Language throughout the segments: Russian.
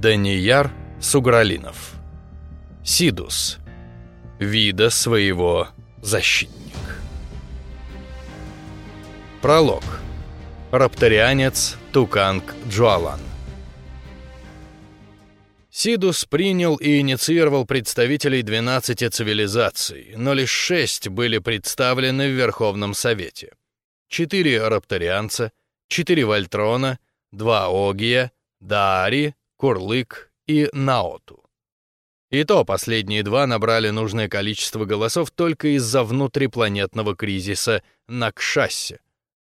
Данияр Сугралинов. Сидус. Вида своего защитник. Пролог. Рапторианец Туканг Джуалан. Сидус принял и инициировал представителей 12 цивилизаций, но лишь шесть были представлены в Верховном Совете. Четыре рапторианца, четыре вольтрона, два огия, даари, курлык и наоту. И то последние два набрали нужное количество голосов только из-за внутрипланетного кризиса на Кшассе,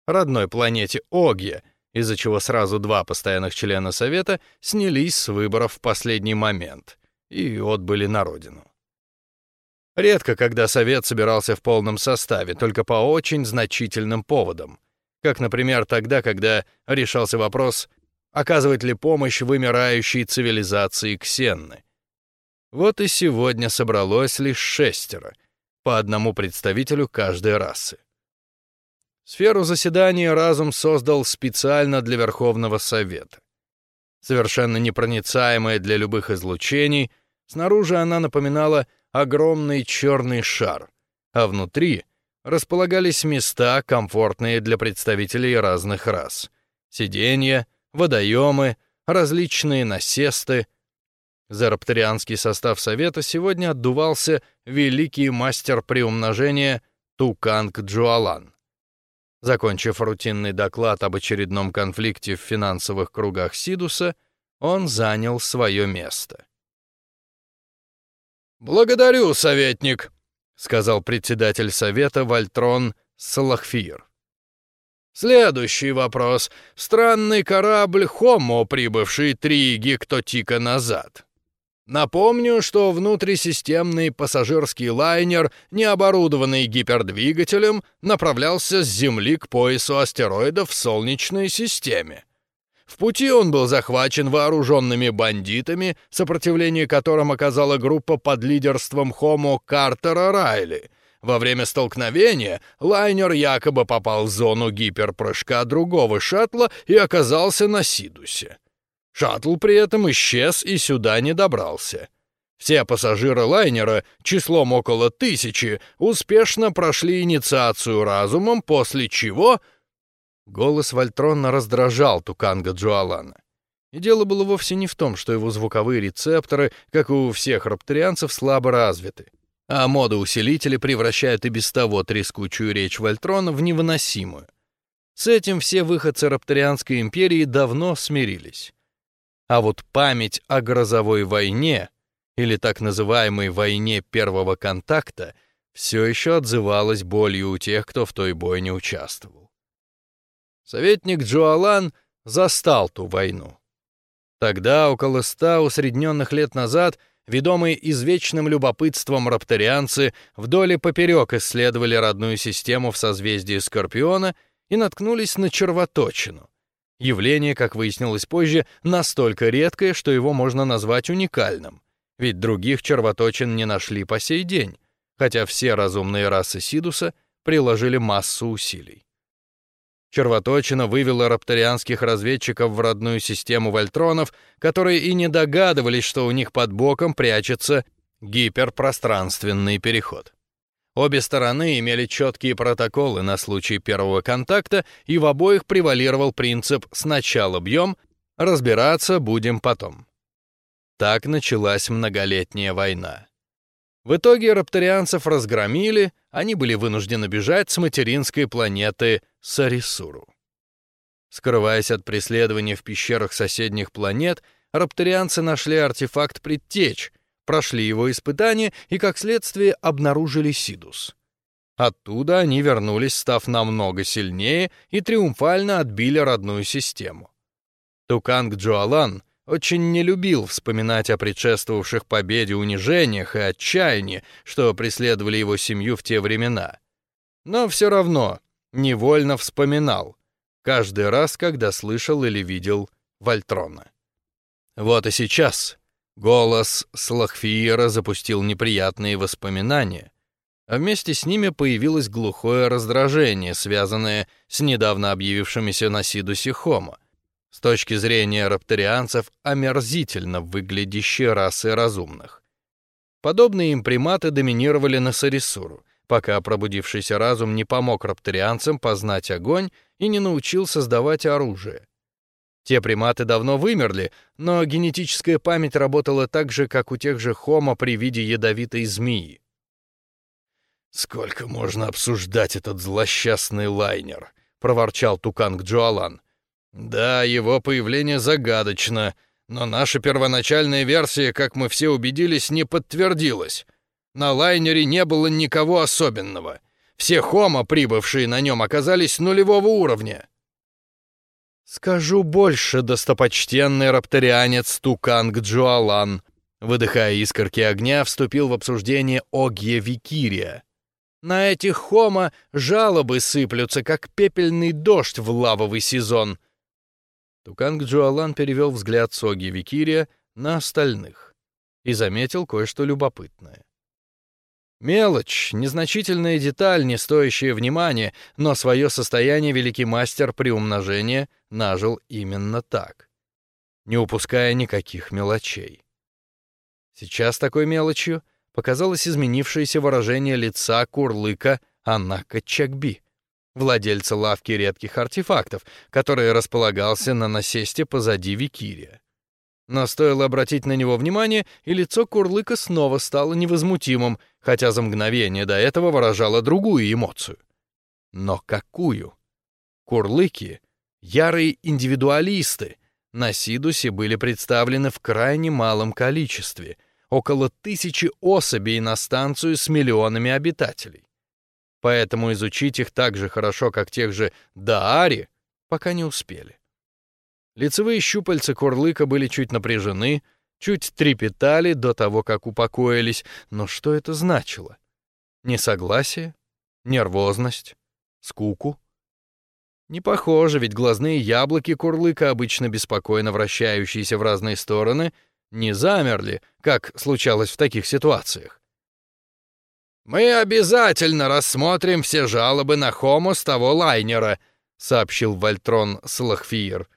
родной планете Огия, из-за чего сразу два постоянных члена Совета снялись с выборов в последний момент и отбыли на родину. Редко, когда Совет собирался в полном составе, только по очень значительным поводам, как, например, тогда, когда решался вопрос, оказывать ли помощь вымирающей цивилизации Ксенны. Вот и сегодня собралось лишь шестеро, по одному представителю каждой расы. Сферу заседания разум создал специально для Верховного Совета. Совершенно непроницаемая для любых излучений, снаружи она напоминала огромный черный шар, а внутри располагались места, комфортные для представителей разных рас. Сиденья, водоемы, различные насесты. За рапторианский состав Совета сегодня отдувался великий мастер приумножения Туканг Джуалан. Закончив рутинный доклад об очередном конфликте в финансовых кругах Сидуса, он занял свое место. «Благодарю, советник», — сказал председатель совета Вольтрон Салахфир. «Следующий вопрос. Странный корабль «Хомо», прибывший три гектотика назад. Напомню, что внутрисистемный пассажирский лайнер, не оборудованный гипердвигателем, направлялся с Земли к поясу астероидов в Солнечной системе. В пути он был захвачен вооруженными бандитами, сопротивление которым оказала группа под лидерством Хомо Картера Райли. Во время столкновения лайнер якобы попал в зону гиперпрыжка другого шаттла и оказался на Сидусе. Шаттл при этом исчез и сюда не добрался. Все пассажиры лайнера, числом около тысячи, успешно прошли инициацию разумом, после чего... Голос Вольтрона раздражал Туканга Джуалана. И дело было вовсе не в том, что его звуковые рецепторы, как и у всех рапторианцев, слабо развиты, а моды-усилители превращают и без того трескучую речь Вольтрона в невыносимую. С этим все выходцы рапторианской империи давно смирились. А вот память о грозовой войне, или так называемой войне первого контакта, все еще отзывалась болью у тех, кто в той бойне участвовал. Советник Джоалан застал ту войну. Тогда, около ста усредненных лет назад, ведомые извечным любопытством рапторианцы вдоль и поперек исследовали родную систему в созвездии Скорпиона и наткнулись на червоточину, Явление, как выяснилось позже, настолько редкое, что его можно назвать уникальным. Ведь других червоточин не нашли по сей день, хотя все разумные расы Сидуса приложили массу усилий. Червоточина вывела рапторианских разведчиков в родную систему вольтронов, которые и не догадывались, что у них под боком прячется гиперпространственный переход. Обе стороны имели четкие протоколы на случай первого контакта, и в обоих превалировал принцип «сначала бьем, разбираться будем потом». Так началась многолетняя война. В итоге рапторианцев разгромили, они были вынуждены бежать с материнской планеты Сарисуру. Скрываясь от преследования в пещерах соседних планет, рапторианцы нашли артефакт предтеч, прошли его испытания и, как следствие, обнаружили Сидус. Оттуда они вернулись, став намного сильнее, и триумфально отбили родную систему. Туканг Джоалан очень не любил вспоминать о предшествовавших победе унижениях и отчаянии, что преследовали его семью в те времена. Но все равно невольно вспоминал, каждый раз, когда слышал или видел Вольтрона. Вот и сейчас Голос Слахфиера запустил неприятные воспоминания, а вместе с ними появилось глухое раздражение, связанное с недавно объявившимися на Сидусе Хомо. С точки зрения рапторианцев омерзительно выглядящие расы разумных. Подобные им приматы доминировали на Сарисуру, пока пробудившийся разум не помог рапторианцам познать огонь и не научил создавать оружие. Те приматы давно вымерли, но генетическая память работала так же, как у тех же хомо при виде ядовитой змеи. «Сколько можно обсуждать этот злосчастный лайнер?» — проворчал Туканг Джоалан. «Да, его появление загадочно, но наша первоначальная версия, как мы все убедились, не подтвердилась. На лайнере не было никого особенного. Все хомо, прибывшие на нем, оказались нулевого уровня». «Скажу больше, достопочтенный рапторианец Туканг Джоалан», выдыхая искорки огня, вступил в обсуждение Огье Викирия. На этих хома жалобы сыплются, как пепельный дождь в лавовый сезон. Туканг Джуалан перевел взгляд Соги Викирия на остальных и заметил кое-что любопытное. Мелочь, незначительная деталь, не стоящая внимания, но свое состояние великий мастер приумножения нажил именно так, не упуская никаких мелочей. Сейчас такой мелочью — показалось изменившееся выражение лица Курлыка Анака Чакби, владельца лавки редких артефактов, который располагался на насесте позади Викирия. Но стоило обратить на него внимание, и лицо Курлыка снова стало невозмутимым, хотя за мгновение до этого выражало другую эмоцию. Но какую? Курлыки — ярые индивидуалисты, на Сидусе были представлены в крайне малом количестве — около тысячи особей на станцию с миллионами обитателей. Поэтому изучить их так же хорошо, как тех же Даари, пока не успели. Лицевые щупальца Курлыка были чуть напряжены, чуть трепетали до того, как упокоились, но что это значило? Несогласие? Нервозность? Скуку? Не похоже, ведь глазные яблоки Курлыка, обычно беспокойно вращающиеся в разные стороны, не замерли, как случалось в таких ситуациях. «Мы обязательно рассмотрим все жалобы на Хомо с того лайнера», сообщил Вольтрон Слахфиер.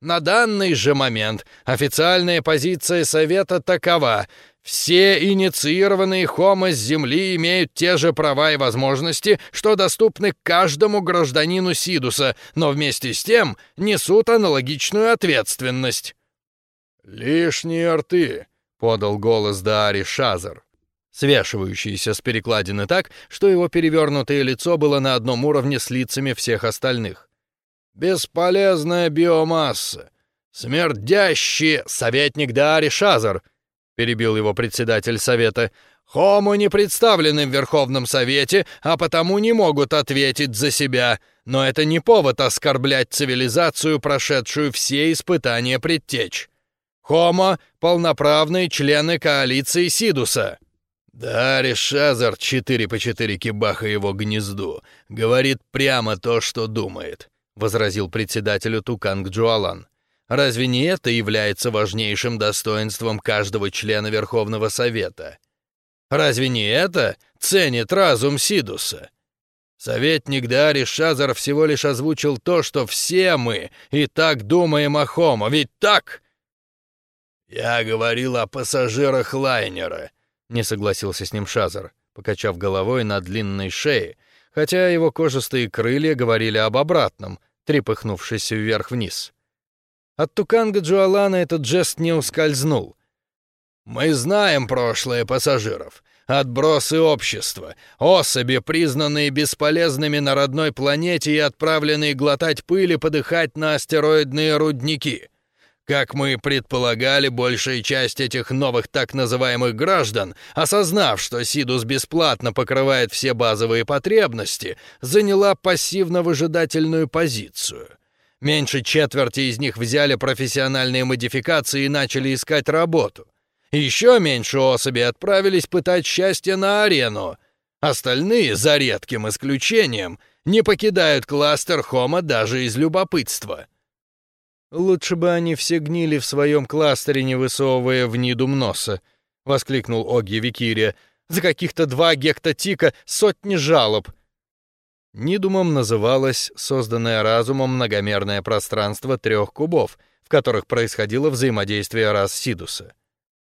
«На данный же момент официальная позиция Совета такова. Все инициированные Хомо с Земли имеют те же права и возможности, что доступны каждому гражданину Сидуса, но вместе с тем несут аналогичную ответственность». «Лишние рты», — подал голос Даари Шазар, свешивающийся с перекладины так, что его перевернутое лицо было на одном уровне с лицами всех остальных. «Бесполезная биомасса! Смердящий советник Даари Шазар!» — перебил его председатель совета. «Хому не представлены в Верховном Совете, а потому не могут ответить за себя, но это не повод оскорблять цивилизацию, прошедшую все испытания предтеч». Хомо — полноправные члены коалиции Сидуса. Да, Решазар, четыре по четыре кибаха его гнезду, говорит прямо то, что думает, — возразил председателю Туканг Джуалан. Разве не это является важнейшим достоинством каждого члена Верховного Совета? Разве не это ценит разум Сидуса? Советник Дари Шазар всего лишь озвучил то, что все мы и так думаем о Хомо, ведь так? «Я говорил о пассажирах лайнера», — не согласился с ним Шазар, покачав головой на длинной шее, хотя его кожистые крылья говорили об обратном, трепыхнувшись вверх-вниз. От Туканга Джуалана этот жест не ускользнул. «Мы знаем прошлое пассажиров, отбросы общества, особи, признанные бесполезными на родной планете и отправленные глотать пыль и подыхать на астероидные рудники». Как мы предполагали, большая часть этих новых так называемых граждан, осознав, что Сидус бесплатно покрывает все базовые потребности, заняла пассивно-выжидательную позицию. Меньше четверти из них взяли профессиональные модификации и начали искать работу. Еще меньше особей отправились пытать счастье на арену. Остальные, за редким исключением, не покидают кластер Хома даже из любопытства. «Лучше бы они все гнили в своем кластере, не высовывая в нидум носа», — воскликнул Оги Викирия. «За каких-то два гектотика сотни жалоб». Нидумом называлось созданное разумом многомерное пространство трех кубов, в которых происходило взаимодействие рас Сидуса.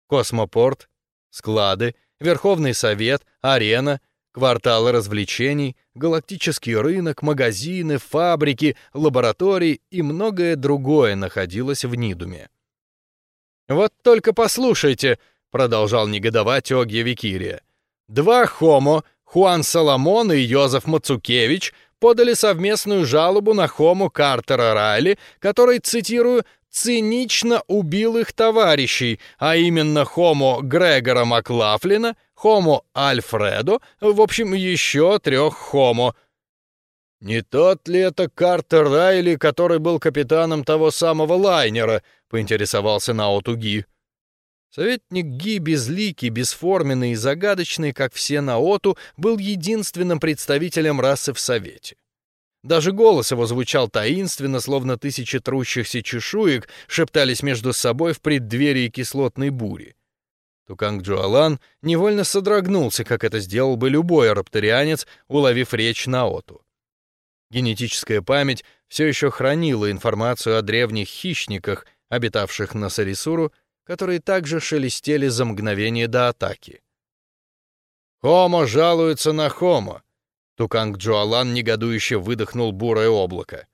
Космопорт, склады, Верховный Совет, арена, кварталы развлечений, галактический рынок, магазины, фабрики, лаборатории и многое другое находилось в Нидуме. «Вот только послушайте», — продолжал негодовать Огья Викирия, «два хомо, Хуан Соломон и Йозеф Мацукевич, подали совместную жалобу на Хому Картера Райли, который, цитирую, цинично убил их товарищей, а именно Хомо Грегора Маклафлина, Хомо Альфредо, в общем, еще трех Хомо. «Не тот ли это Картер Райли, который был капитаном того самого лайнера?» — поинтересовался Наоту Ги. Советник Ги, безликий, бесформенный и загадочный, как все Наоту, был единственным представителем расы в Совете. Даже голос его звучал таинственно, словно тысячи трущихся чешуек шептались между собой в преддверии кислотной бури. Туканг Джуалан невольно содрогнулся, как это сделал бы любой рапторианец, уловив речь Наоту. Генетическая память все еще хранила информацию о древних хищниках, обитавших на Сарисуру, которые также шелестели за мгновение до атаки. «Хомо жалуется на Хомо», Туканг Джуалан негодующе выдохнул бурое облако.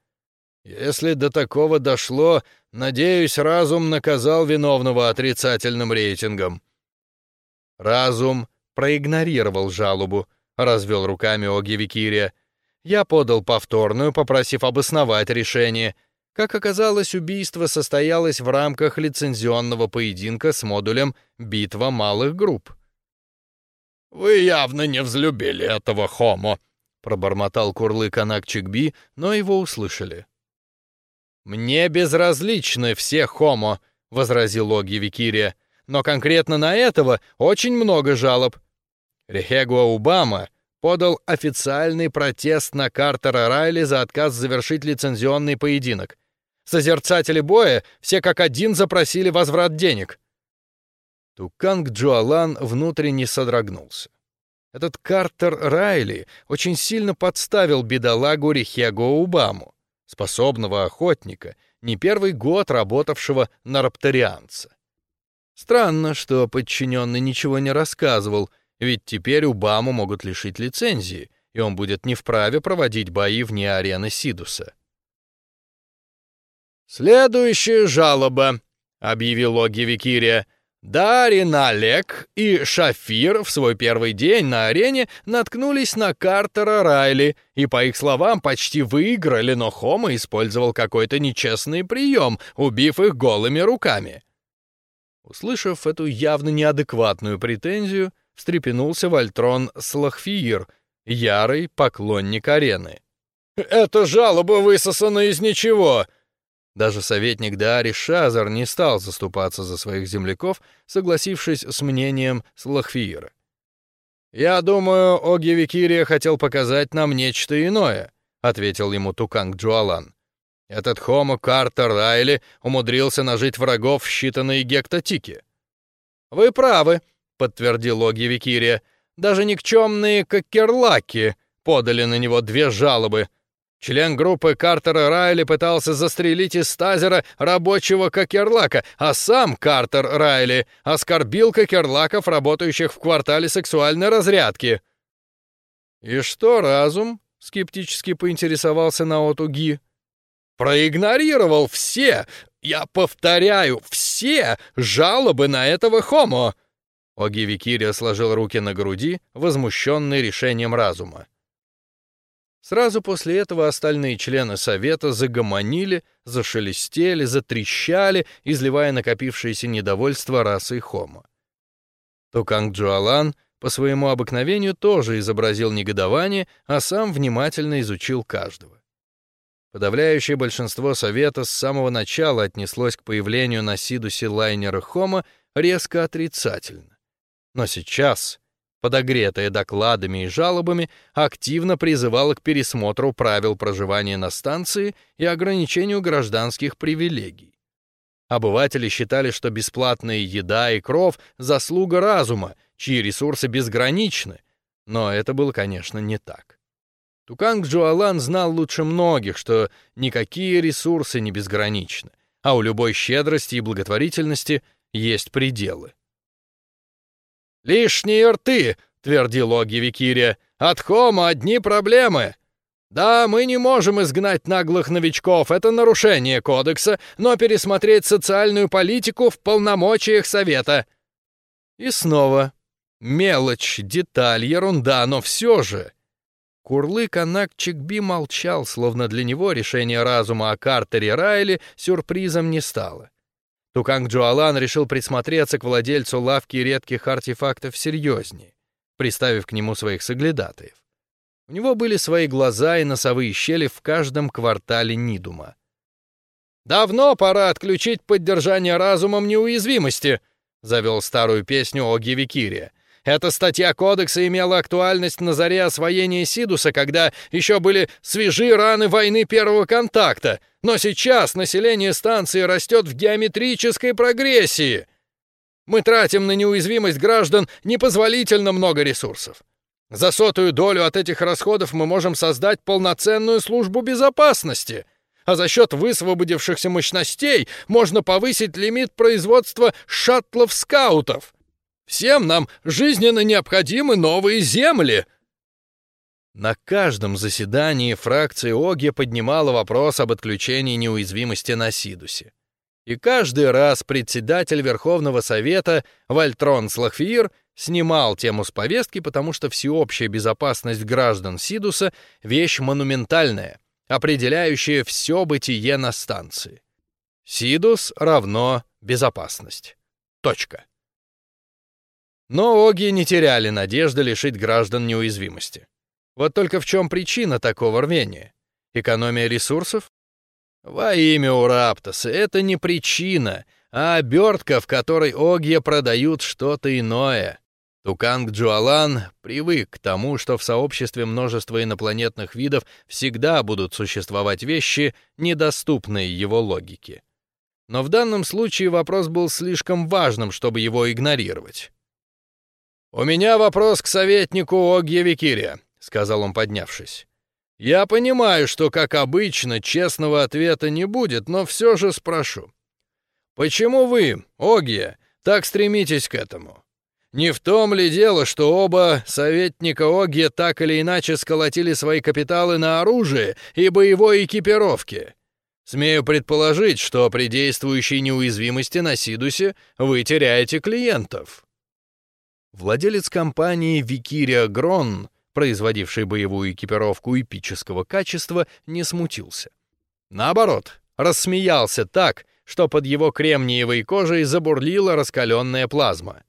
«Если до такого дошло, надеюсь, разум наказал виновного отрицательным рейтингом». Разум проигнорировал жалобу, развел руками Оги Викирия. Я подал повторную, попросив обосновать решение. Как оказалось, убийство состоялось в рамках лицензионного поединка с модулем «Битва малых групп». «Вы явно не взлюбили этого хомо», пробормотал Курлык Анакчикби, но его услышали. «Мне безразличны все хомо», — возразил Оги «но конкретно на этого очень много жалоб». Рехегуа Убама подал официальный протест на Картера Райли за отказ завершить лицензионный поединок. Созерцатели боя все как один запросили возврат денег. Туканг Джуалан внутренне содрогнулся. Этот Картер Райли очень сильно подставил бедолагу Рихего Убаму, способного охотника, не первый год работавшего на рапторианца. Странно, что подчиненный ничего не рассказывал, ведь теперь Убаму могут лишить лицензии, и он будет не вправе проводить бои вне арены Сидуса. «Следующая жалоба», — объявил Оги Викирия, — Дарин Олег и Шафир в свой первый день на арене наткнулись на Картера Райли и, по их словам, почти выиграли, но Хома использовал какой-то нечестный прием, убив их голыми руками. Услышав эту явно неадекватную претензию, встрепенулся Вольтрон Слахфиир, ярый поклонник арены. «Это жалоба высосана из ничего!» Даже советник Даари Шазар не стал заступаться за своих земляков, согласившись с мнением Слахфиира. «Я думаю, Оги Викирия хотел показать нам нечто иное», — ответил ему Туканг Джуалан. «Этот Хомо Картер Райли умудрился нажить врагов в считанные гектотики». «Вы правы», — подтвердил Оги Викирия. «Даже никчемные кокерлаки подали на него две жалобы — Член группы Картера Райли пытался застрелить из тазера рабочего Кокерлака, а сам Картер Райли оскорбил Кокерлаков, работающих в квартале сексуальной разрядки. «И что, разум?» — скептически поинтересовался Наоту Ги. «Проигнорировал все, я повторяю, все жалобы на этого хомо!» Оги Викирия сложил руки на груди, возмущенный решением разума. Сразу после этого остальные члены совета загомонили, зашелестели, затрещали, изливая накопившееся недовольство расой Хомо. Туканг Джуалан по своему обыкновению тоже изобразил негодование, а сам внимательно изучил каждого. Подавляющее большинство совета с самого начала отнеслось к появлению на Сидусе лайнера Хома резко отрицательно. Но сейчас, подогретая докладами и жалобами, активно призывала к пересмотру правил проживания на станции и ограничению гражданских привилегий. Обыватели считали, что бесплатная еда и кров — заслуга разума, чьи ресурсы безграничны, но это было, конечно, не так. Туканг Джуалан знал лучше многих, что никакие ресурсы не безграничны, а у любой щедрости и благотворительности есть пределы. «Лишние рты!» — твердил Оги Викирия. «От Хома одни проблемы!» «Да, мы не можем изгнать наглых новичков, это нарушение кодекса, но пересмотреть социальную политику в полномочиях Совета». И снова. Мелочь, деталь, ерунда, но все же. Курлык Анак Чикби молчал, словно для него решение разума о Картере Райли сюрпризом не стало. Туканг Джуалан решил присмотреться к владельцу лавки редких артефактов серьезнее, приставив к нему своих соглядатаев. У него были свои глаза и носовые щели в каждом квартале Нидума. «Давно пора отключить поддержание разумом неуязвимости», — завел старую песню Оги Викирия. «Эта статья кодекса имела актуальность на заре освоения Сидуса, когда еще были свежи раны войны первого контакта, но сейчас население станции растет в геометрической прогрессии. Мы тратим на неуязвимость граждан непозволительно много ресурсов. За сотую долю от этих расходов мы можем создать полноценную службу безопасности, а за счет высвободившихся мощностей можно повысить лимит производства шаттлов-скаутов. Всем нам жизненно необходимы новые земли. На каждом заседании фракция Оги поднимала вопрос об отключении неуязвимости на Сидусе. И каждый раз председатель Верховного Совета Вальтрон Слахфир снимал тему с повестки, потому что всеобщая безопасность граждан Сидуса — вещь монументальная, определяющая все бытие на станции. Сидус равно безопасность. Точка. Но Оги не теряли надежды лишить граждан неуязвимости. Вот только в чем причина такого рвения? Экономия ресурсов? Во имя Ураптоса, это не причина, а обертка, в которой Огья продают что-то иное. Туканг Джуалан привык к тому, что в сообществе множества инопланетных видов всегда будут существовать вещи, недоступные его логике. Но в данном случае вопрос был слишком важным, чтобы его игнорировать. «У меня вопрос к советнику Огье Викире», — сказал он, поднявшись. «Я понимаю, что, как обычно, честного ответа не будет, но все же спрошу. Почему вы, Огья, так стремитесь к этому? Не в том ли дело, что оба советника Оги так или иначе сколотили свои капиталы на оружие и боевой экипировке? Смею предположить, что при действующей неуязвимости на Сидусе вы теряете клиентов. Владелец компании Викирия Грон, производивший боевую экипировку эпического качества, не смутился. Наоборот, рассмеялся так, что под его кремниевой кожей забурлила раскаленная плазма.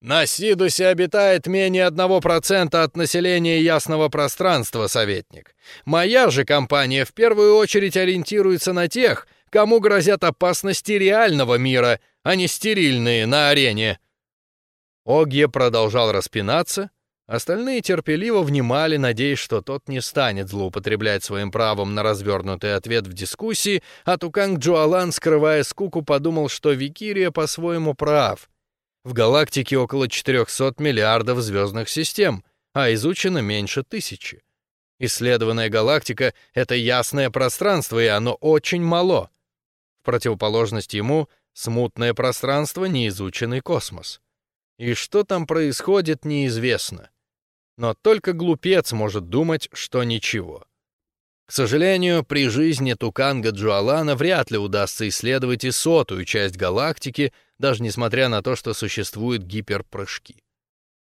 На Сидусе обитает менее одного процента от населения ясного пространства, советник. Моя же компания в первую очередь ориентируется на тех, кому грозят опасности реального мира, а не стерильные на арене. Огье продолжал распинаться, остальные терпеливо внимали, надеясь, что тот не станет злоупотреблять своим правом на развернутый ответ в дискуссии, а Туканг Джуалан, скрывая скуку, подумал, что Викирия по-своему прав — в галактике около 400 миллиардов звездных систем, а изучено меньше тысячи. Исследованная галактика — это ясное пространство, и оно очень мало. В противоположность ему — смутное пространство, неизученный космос. И что там происходит, неизвестно. Но только глупец может думать, что ничего. К сожалению, при жизни Туканга Джуалана вряд ли удастся исследовать и сотую часть галактики, даже несмотря на то, что существуют гиперпрыжки.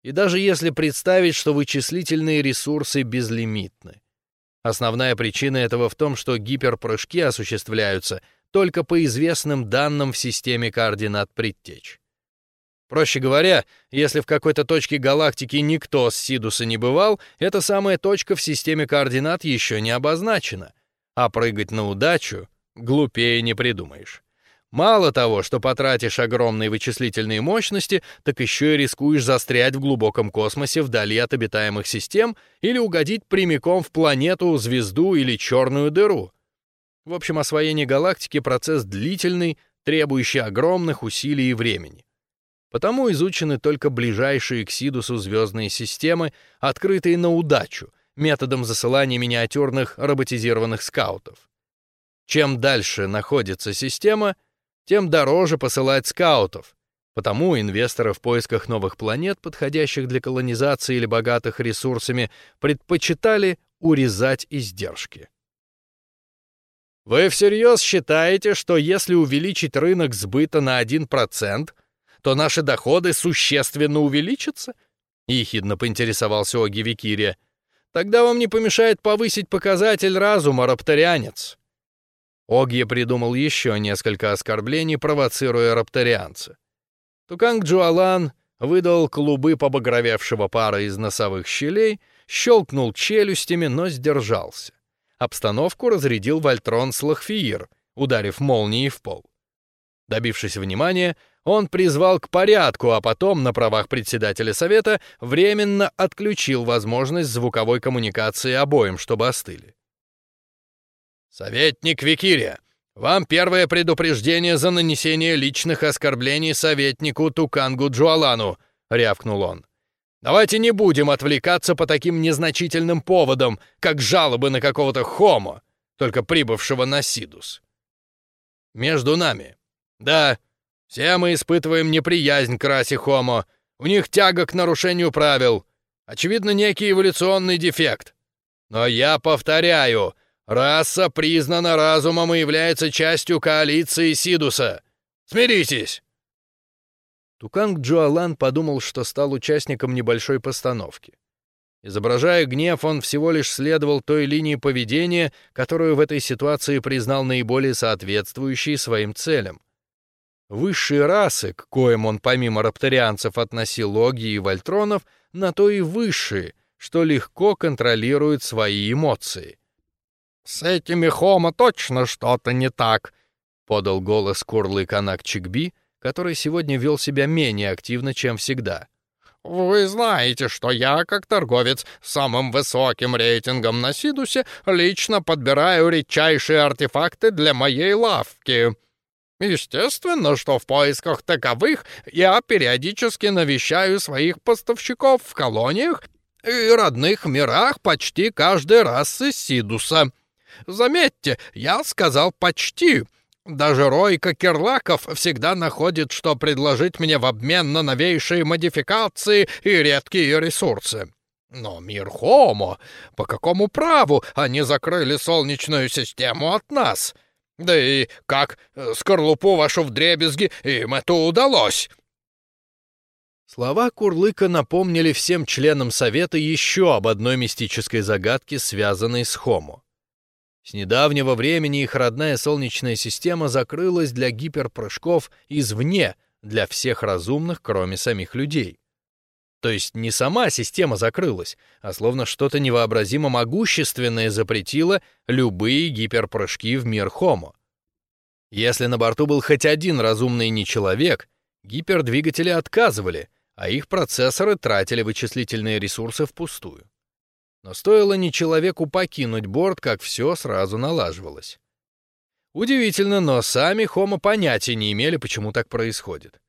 И даже если представить, что вычислительные ресурсы безлимитны. Основная причина этого в том, что гиперпрыжки осуществляются только по известным данным в системе координат предтеч. Проще говоря, если в какой-то точке галактики никто с Сидуса не бывал, эта самая точка в системе координат еще не обозначена, а прыгать на удачу глупее не придумаешь. Мало того, что потратишь огромные вычислительные мощности, так еще и рискуешь застрять в глубоком космосе вдали от обитаемых систем или угодить прямиком в планету, звезду или черную дыру. В общем, освоение галактики — процесс длительный, требующий огромных усилий и времени. Потому изучены только ближайшие к Сидусу звездные системы, открытые на удачу, методом засылания миниатюрных роботизированных скаутов. Чем дальше находится система, тем дороже посылать скаутов. Потому инвесторы в поисках новых планет, подходящих для колонизации или богатых ресурсами, предпочитали урезать издержки. Вы всерьез считаете, что если увеличить рынок сбыта на 1%, то наши доходы существенно увеличатся? Ехидно поинтересовался Оги Викирия. Тогда вам не помешает повысить показатель разума, рапторианец. Огье придумал еще несколько оскорблений, провоцируя рапторианца. Туканг Джуалан выдал клубы побагровевшего пара из носовых щелей, щелкнул челюстями, но сдержался. Обстановку разрядил Вольтрон Слахфиир, ударив молнией в пол. Добившись внимания, он призвал к порядку, а потом на правах председателя совета временно отключил возможность звуковой коммуникации обоим, чтобы остыли. «Советник Викирия, вам первое предупреждение за нанесение личных оскорблений советнику Тукангу Джуалану», — рявкнул он. «Давайте не будем отвлекаться по таким незначительным поводам, как жалобы на какого-то хомо, только прибывшего на Сидус. Между нами. Да, все мы испытываем неприязнь к расе хомо, у них тяга к нарушению правил, очевидно, некий эволюционный дефект. Но я повторяю, Раса признана разумом и является частью коалиции Сидуса. Смиритесь!» Туканг Джуалан подумал, что стал участником небольшой постановки. Изображая гнев, он всего лишь следовал той линии поведения, которую в этой ситуации признал наиболее соответствующей своим целям. Высшие расы, к коим он помимо рапторианцев относил логи и вольтронов, на то и высшие, что легко контролируют свои эмоции. «С этими хомо точно что-то не так», — подал голос Курлы Канак Чикби, который сегодня вел себя менее активно, чем всегда. «Вы знаете, что я, как торговец с самым высоким рейтингом на Сидусе, лично подбираю редчайшие артефакты для моей лавки. Естественно, что в поисках таковых я периодически навещаю своих поставщиков в колониях и родных мирах почти каждый раз из Сидуса». Заметьте, я сказал «почти». Даже Ройка Кирлаков всегда находит, что предложить мне в обмен на новейшие модификации и редкие ресурсы. Но мир Хомо, по какому праву они закрыли Солнечную систему от нас? Да и как э, скорлупу вашу вдребезги им это удалось?» Слова Курлыка напомнили всем членам Совета еще об одной мистической загадке, связанной с Хомо. С недавнего времени их родная Солнечная система закрылась для гиперпрыжков извне для всех разумных, кроме самих людей. То есть не сама система закрылась, а словно что-то невообразимо могущественное запретило любые гиперпрыжки в мир Хомо. Если на борту был хоть один разумный нечеловек, гипердвигатели отказывали, а их процессоры тратили вычислительные ресурсы впустую. Но стоило не человеку покинуть борт, как все сразу налаживалось. Удивительно, но сами Хомо понятия не имели, почему так происходит.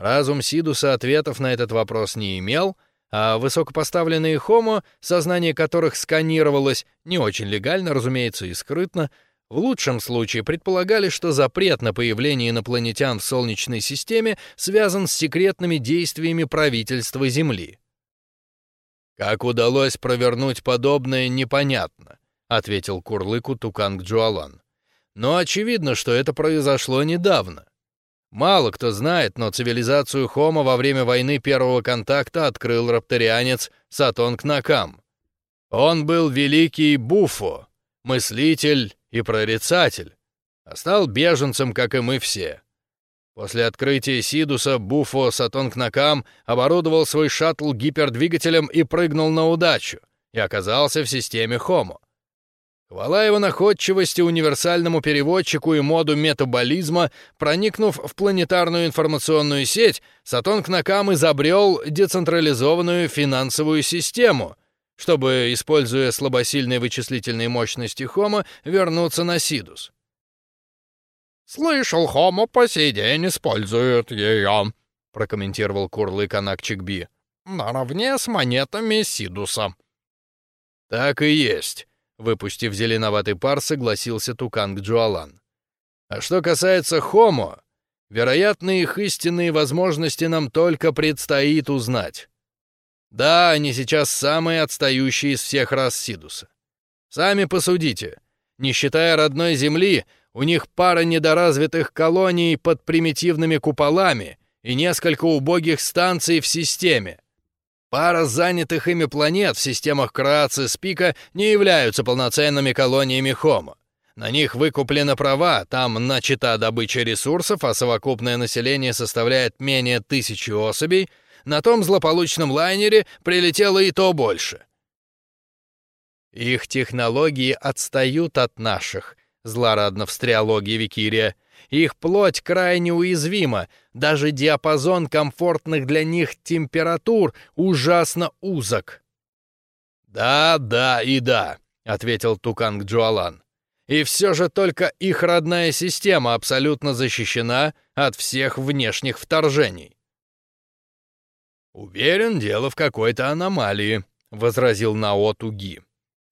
Разум Сидуса ответов на этот вопрос не имел, а высокопоставленные Хомо, сознание которых сканировалось не очень легально, разумеется, и скрытно, в лучшем случае предполагали, что запрет на появление инопланетян в Солнечной системе связан с секретными действиями правительства Земли. «Как удалось провернуть подобное, непонятно», — ответил Курлыку Туканг Джуалан. «Но очевидно, что это произошло недавно. Мало кто знает, но цивилизацию Хома во время войны первого контакта открыл рапторианец Сатонг Накам. Он был великий Буфо, мыслитель и прорицатель, а стал беженцем, как и мы все. После открытия Сидуса Буфо Сатонгнакам оборудовал свой шаттл гипердвигателем и прыгнул на удачу, и оказался в системе Хомо. Хвала его находчивости универсальному переводчику и моду метаболизма, проникнув в планетарную информационную сеть, Сатонг Накам изобрел децентрализованную финансовую систему, чтобы, используя слабосильные вычислительные мощности Хома, вернуться на Сидус. «Слышал, Хомо по сей день используют ее», — прокомментировал Курлы Канак Чикби. «Наравне с монетами Сидуса». «Так и есть. Выпустив зеленоватый пар, согласился Туканг Джуалан. А что касается Хомо, вероятно, их истинные возможности нам только предстоит узнать. Да, они сейчас самые отстающие из всех рас Сидуса. Сами посудите. Не считая родной Земли, у них пара недоразвитых колоний под примитивными куполами и несколько убогих станций в системе. Пара занятых ими планет в системах Крааци Спика не являются полноценными колониями Хомо. На них выкуплены права, там начата добыча ресурсов, а совокупное население составляет менее тысячи особей. На том злополучном лайнере прилетело и то больше. Их технологии отстают от наших, злорадно встрял Оги Викирия. Их плоть крайне уязвима, даже диапазон комфортных для них температур ужасно узок. «Да, да и да», — ответил Туканг Джуалан. «И все же только их родная система абсолютно защищена от всех внешних вторжений». «Уверен, дело в какой-то аномалии», — возразил Нао Туги.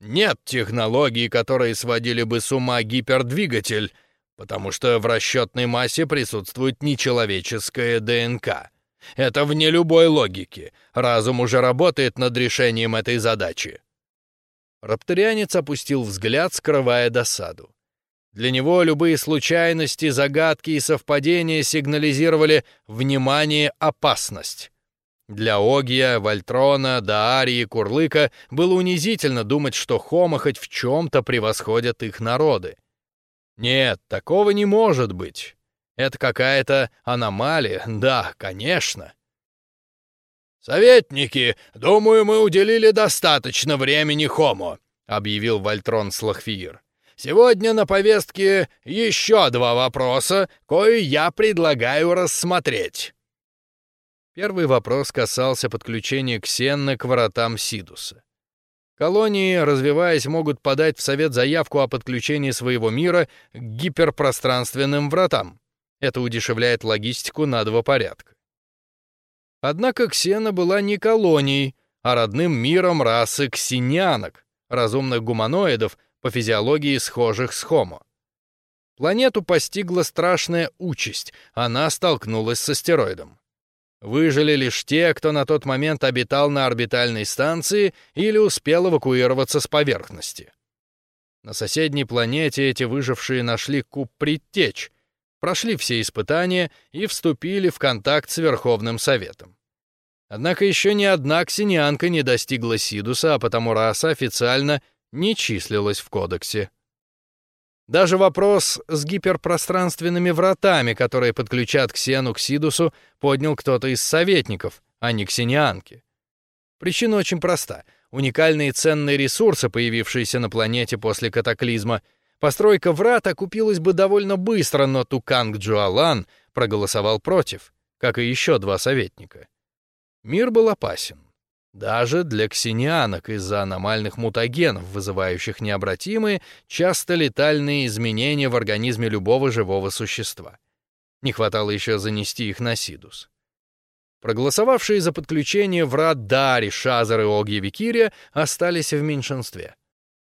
«Нет технологий, которые сводили бы с ума гипердвигатель, потому что в расчетной массе присутствует нечеловеческая ДНК. Это вне любой логики. Разум уже работает над решением этой задачи. Рапторианец опустил взгляд, скрывая досаду. Для него любые случайности, загадки и совпадения сигнализировали «внимание, опасность». Для Огия, Вольтрона, Даарии, Курлыка было унизительно думать, что Хома хоть в чем-то превосходят их народы. Нет, такого не может быть. Это какая-то аномалия, да, конечно. «Советники, думаю, мы уделили достаточно времени Хому», — объявил Вольтрон Слахфиир. «Сегодня на повестке еще два вопроса, кое я предлагаю рассмотреть». Первый вопрос касался подключения Ксенны к воротам Сидуса. Колонии, развиваясь, могут подать в Совет заявку о подключении своего мира к гиперпространственным вратам. Это удешевляет логистику на два порядка. Однако Ксена была не колонией, а родным миром расы ксенянок, разумных гуманоидов, по физиологии схожих с Хомо. Планету постигла страшная участь, она столкнулась с астероидом. Выжили лишь те, кто на тот момент обитал на орбитальной станции или успел эвакуироваться с поверхности. На соседней планете эти выжившие нашли куб предтеч, прошли все испытания и вступили в контакт с Верховным Советом. Однако еще ни одна ксенианка не достигла Сидуса, а потому раса официально не числилась в кодексе. Даже вопрос с гиперпространственными вратами, которые подключат Ксену к Сидусу, поднял кто-то из советников, а не ксенианки. Причина очень проста. Уникальные ценные ресурсы, появившиеся на планете после катаклизма. Постройка врат окупилась бы довольно быстро, но Туканг Джуалан проголосовал против, как и еще два советника. Мир был опасен. Даже для ксенианок из-за аномальных мутагенов, вызывающих необратимые, часто летальные изменения в организме любого живого существа. Не хватало еще занести их на Сидус. Проголосовавшие за подключение врат Дари, Шазар и Огья Викирия остались в меньшинстве.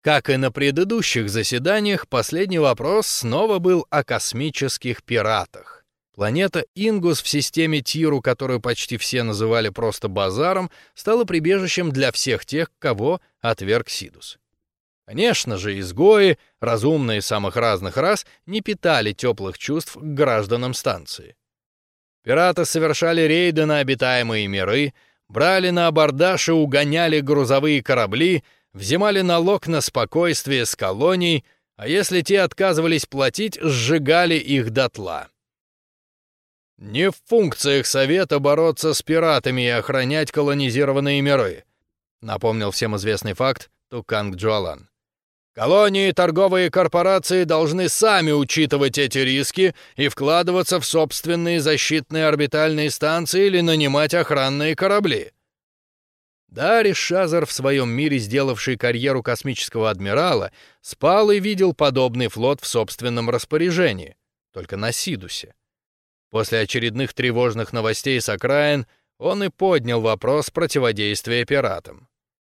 Как и на предыдущих заседаниях, последний вопрос снова был о космических пиратах. Планета Ингус в системе Тиру, которую почти все называли просто базаром, стала прибежищем для всех тех, кого отверг Сидус. Конечно же, изгои, разумные самых разных рас, не питали теплых чувств к гражданам станции. Пираты совершали рейды на обитаемые миры, брали на абордаж и угоняли грузовые корабли, взимали налог на спокойствие с колоний, а если те отказывались платить, сжигали их дотла. Не в функциях Совета бороться с пиратами и охранять колонизированные миры, напомнил всем известный факт Туканг Джуалан. Колонии и торговые корпорации должны сами учитывать эти риски и вкладываться в собственные защитные орбитальные станции или нанимать охранные корабли. Дариш Шазар, в своем мире сделавший карьеру космического адмирала, спал и видел подобный флот в собственном распоряжении, только на Сидусе. После очередных тревожных новостей с окраин он и поднял вопрос противодействия пиратам.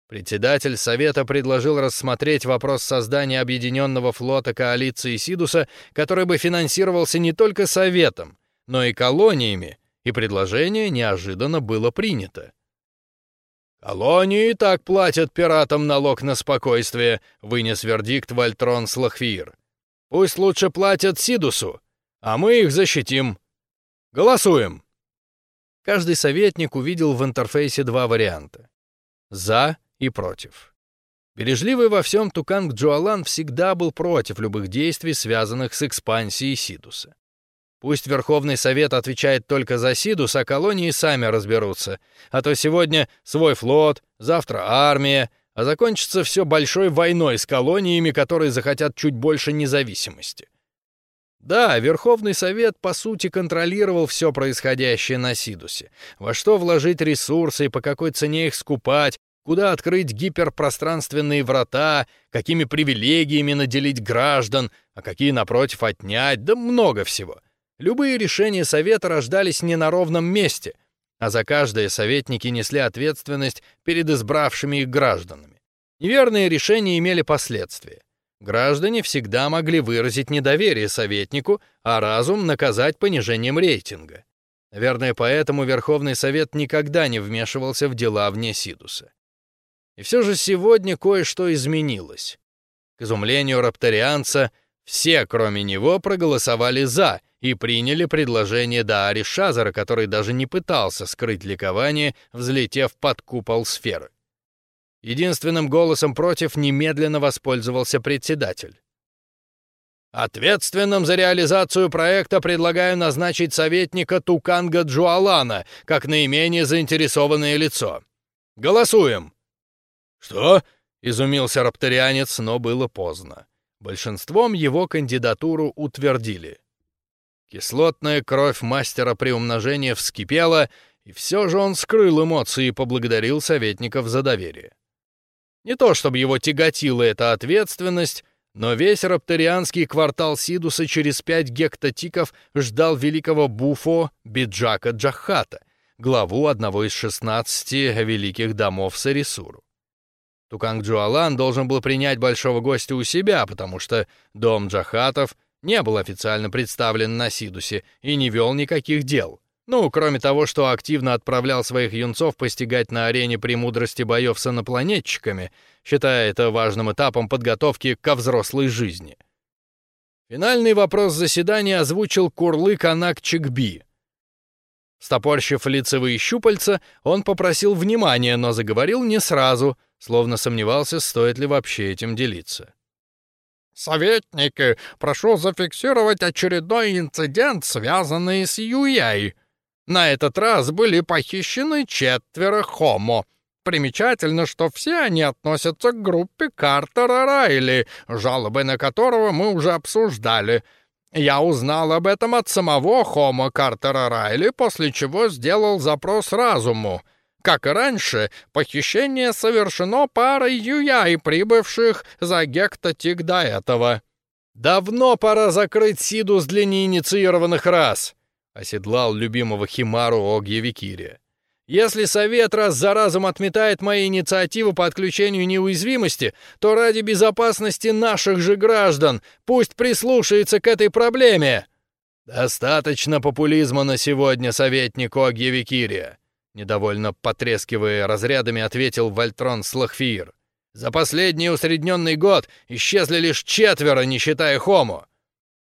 Председатель Совета предложил рассмотреть вопрос создания объединенного флота коалиции Сидуса, который бы финансировался не только Советом, но и колониями, и предложение неожиданно было принято. «Колонии и так платят пиратам налог на спокойствие», — вынес вердикт Вольтрон Слахвир. «Пусть лучше платят Сидусу, а мы их защитим. Голосуем!» Каждый советник увидел в интерфейсе два варианта. «За» и против. Бережливый во всем Туканг Джуалан всегда был против любых действий, связанных с экспансией Сидуса. Пусть Верховный Совет отвечает только за Сидус, а колонии сами разберутся. А то сегодня свой флот, завтра армия, а закончится все большой войной с колониями, которые захотят чуть больше независимости. Да, Верховный Совет, по сути, контролировал все происходящее на Сидусе. Во что вложить ресурсы по какой цене их скупать, Куда открыть гиперпространственные врата, какими привилегиями наделить граждан, а какие, напротив, отнять, да много всего. Любые решения Совета рождались не на ровном месте, а за каждое советники несли ответственность перед избравшими их гражданами. Неверные решения имели последствия. Граждане всегда могли выразить недоверие советнику, а разум наказать понижением рейтинга. Наверное, поэтому Верховный Совет никогда не вмешивался в дела вне Сидуса. И все же сегодня кое-что изменилось. К изумлению рапторианца, все, кроме него, проголосовали «за» и приняли предложение Даари Шазара, который даже не пытался скрыть ликование, взлетев под купол сферы. Единственным голосом против немедленно воспользовался председатель. Ответственным за реализацию проекта предлагаю назначить советника Туканга Джуалана как наименее заинтересованное лицо. Голосуем. «Что?» — изумился рапторианец, но было поздно. Большинством его кандидатуру утвердили. Кислотная кровь мастера приумножения вскипела, и все же он скрыл эмоции и поблагодарил советников за доверие. Не то чтобы его тяготила эта ответственность, но весь рапторианский квартал Сидуса через пять гектотиков ждал великого Буфо Биджака Джахата, главу одного из шестнадцати великих домов Сарисуру. Туканг Джуалан должен был принять большого гостя у себя, потому что дом Джахатов не был официально представлен на Сидусе и не вел никаких дел. Ну, кроме того, что активно отправлял своих юнцов постигать на арене премудрости боев с инопланетчиками, считая это важным этапом подготовки ко взрослой жизни. Финальный вопрос заседания озвучил Курлык Анак Чикби. Стопорщив лицевые щупальца, он попросил внимания, но заговорил не сразу — словно сомневался, стоит ли вообще этим делиться. «Советники, прошу зафиксировать очередной инцидент, связанный с Юяй. На этот раз были похищены четверо хомо. Примечательно, что все они относятся к группе Картера Райли, жалобы на которого мы уже обсуждали». Я узнал об этом от самого Хома Картера Райли, после чего сделал запрос разуму. Как и раньше, похищение совершено парой юяй, прибывших за гектотик до этого. «Давно пора закрыть Сидус для неинициированных рас», — оседлал любимого Химару Огья Викири. «Если Совет раз за разом отметает мои инициативы по отключению неуязвимости, то ради безопасности наших же граждан пусть прислушается к этой проблеме». «Достаточно популизма на сегодня, советник Огья Викирия. Недовольно потрескивая разрядами, ответил Вольтрон Слахфир. «За последний усредненный год исчезли лишь четверо, не считая Хому.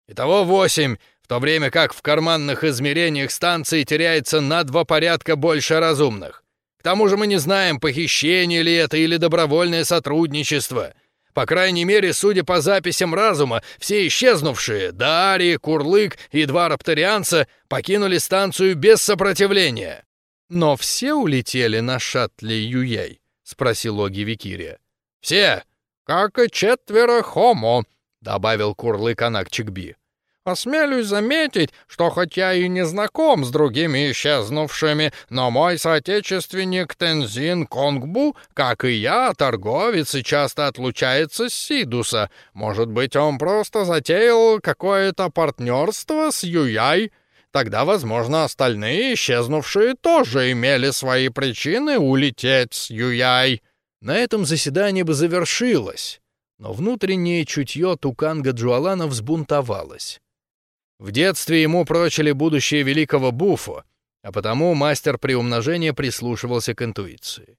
Итого восемь, то время как в карманных измерениях станции теряется на два порядка больше разумных. К тому же мы не знаем, похищение ли это или добровольное сотрудничество. По крайней мере, судя по записям разума, все исчезнувшие, Дари, Курлык и два рапторианца, покинули станцию без сопротивления. «Но все улетели на шаттле Юяй?» — спросил Оги Викирия. «Все, как и четверо хомо», — добавил Курлык Анакчикби. «Осмелюсь заметить, что хотя и не знаком с другими исчезнувшими, но мой соотечественник Тензин Конгбу, как и я, торговец и часто отлучается с Сидуса. Может быть, он просто затеял какое-то партнерство с Юяй?» Тогда, возможно, остальные исчезнувшие тоже имели свои причины улететь с Юяй. На этом заседание бы завершилось, но внутреннее чутье Туканга Джуалана взбунтовалось. В детстве ему прочили будущее великого Буфо, а потому мастер приумножения прислушивался к интуиции.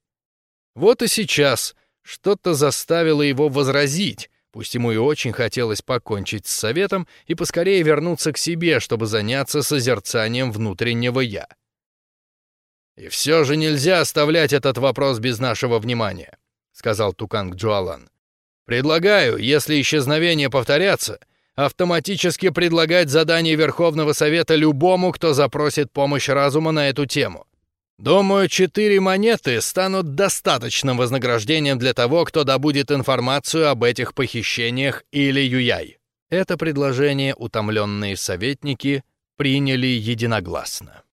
Вот и сейчас что-то заставило его возразить, пусть ему и очень хотелось покончить с советом и поскорее вернуться к себе, чтобы заняться созерцанием внутреннего «я». «И все же нельзя оставлять этот вопрос без нашего внимания», — сказал Туканг Джуалан. «Предлагаю, если исчезновения повторятся, автоматически предлагать задание Верховного Совета любому, кто запросит помощь разума на эту тему. Думаю, четыре монеты станут достаточным вознаграждением для того, кто добудет информацию об этих похищениях или юяй». Это предложение утомленные советники приняли единогласно.